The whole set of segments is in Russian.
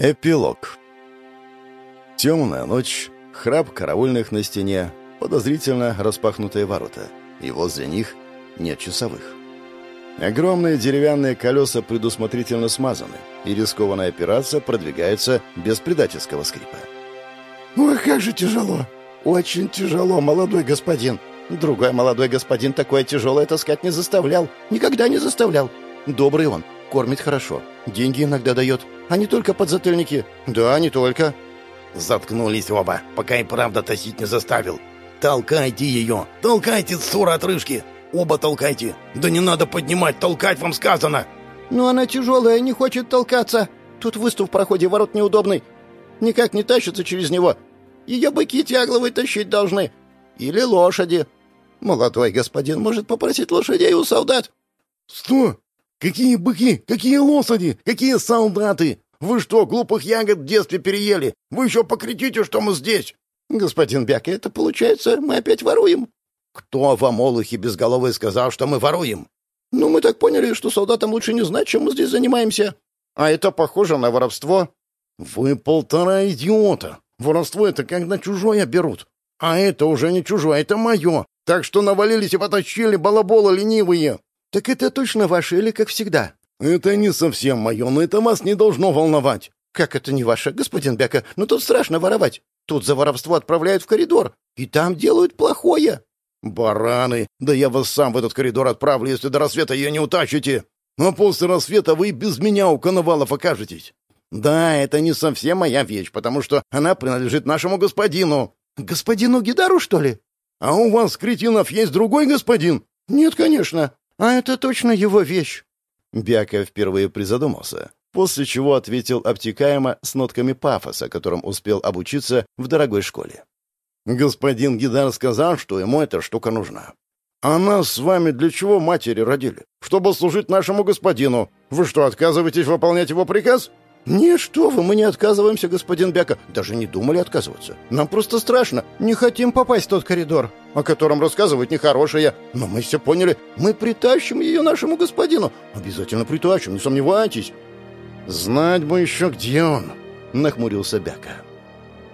Эпилог. Темная ночь, храп караульных на стене, подозрительно распахнутые ворота. И возле них нет часовых. Огромные деревянные колеса предусмотрительно смазаны, и рискованная операция продвигается без предательского скрипа. «Ой, как же тяжело! Очень тяжело, молодой господин! Другой молодой господин такое тяжелое таскать не заставлял, никогда не заставлял. Добрый он, кормит хорошо, деньги иногда дает, а не только подзатыльники. Да, не только. Заткнулись оба, пока и правда тащить не заставил. Толкайте ее! Толкайте, сура отрыжки! Оба толкайте! Да не надо поднимать, толкать вам сказано! Но она тяжелая, не хочет толкаться. Тут выступ в проходе ворот неудобный. Никак не тащится через него. Ее быки тягловые тащить должны. Или лошади. Молодой господин может попросить лошадей у солдат. Что? Какие быки? Какие лошади? Какие солдаты? Вы что, глупых ягод в детстве переели? Вы еще покричите, что мы здесь!» «Господин Бяка, это получается, мы опять воруем?» «Кто вам, олухи безголовые, сказал, что мы воруем?» «Ну, мы так поняли, что солдатам лучше не знать, чем мы здесь занимаемся. А это похоже на воровство». «Вы полтора идиота! Воровство — это когда чужое берут. А это уже не чужое, это мое. Так что навалились и потащили балабола ленивые!» «Так это точно ваше или как всегда?» «Это не совсем мое, но это вас не должно волновать». «Как это не ваше, господин Бяка? Ну тут страшно воровать. Тут за воровство отправляют в коридор, и там делают плохое». «Бараны! Да я вас сам в этот коридор отправлю, если до рассвета ее не утащите. А после рассвета вы без меня у коновалов окажетесь. Да, это не совсем моя вещь, потому что она принадлежит нашему господину». «Господину Гидару, что ли?» «А у вас, кретинов, есть другой господин?» «Нет, конечно. А это точно его вещь». Бяка впервые призадумался, после чего ответил обтекаемо с нотками пафоса, которым успел обучиться в дорогой школе. «Господин Гидар сказал, что ему эта штука нужна. А нас с вами для чего матери родили? Чтобы служить нашему господину. Вы что, отказываетесь выполнять его приказ?» «Нет, что вы, мы не отказываемся, господин Бяка. Даже не думали отказываться. Нам просто страшно. Не хотим попасть в тот коридор, о котором рассказывают нехорошее. Но мы все поняли. Мы притащим ее нашему господину. Обязательно притащим, не сомневайтесь». «Знать бы еще, где он», — нахмурился Бяка.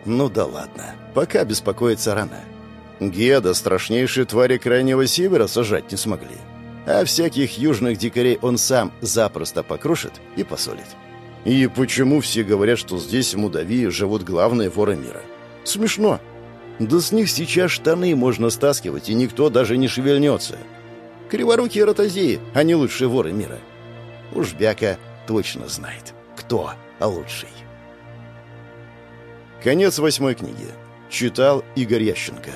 «Ну да ладно. Пока беспокоиться рано. Геда страшнейшие твари Крайнего Севера сажать не смогли. А всяких южных дикарей он сам запросто покрушит и посолит». И почему все говорят, что здесь, в Мудавии, живут главные воры мира? Смешно. Да с них сейчас штаны можно стаскивать, и никто даже не шевельнется. Криворукие ротозеи, они лучшие воры мира. Уж Бяка точно знает, кто лучший. Конец восьмой книги. Читал Игорь Ященко.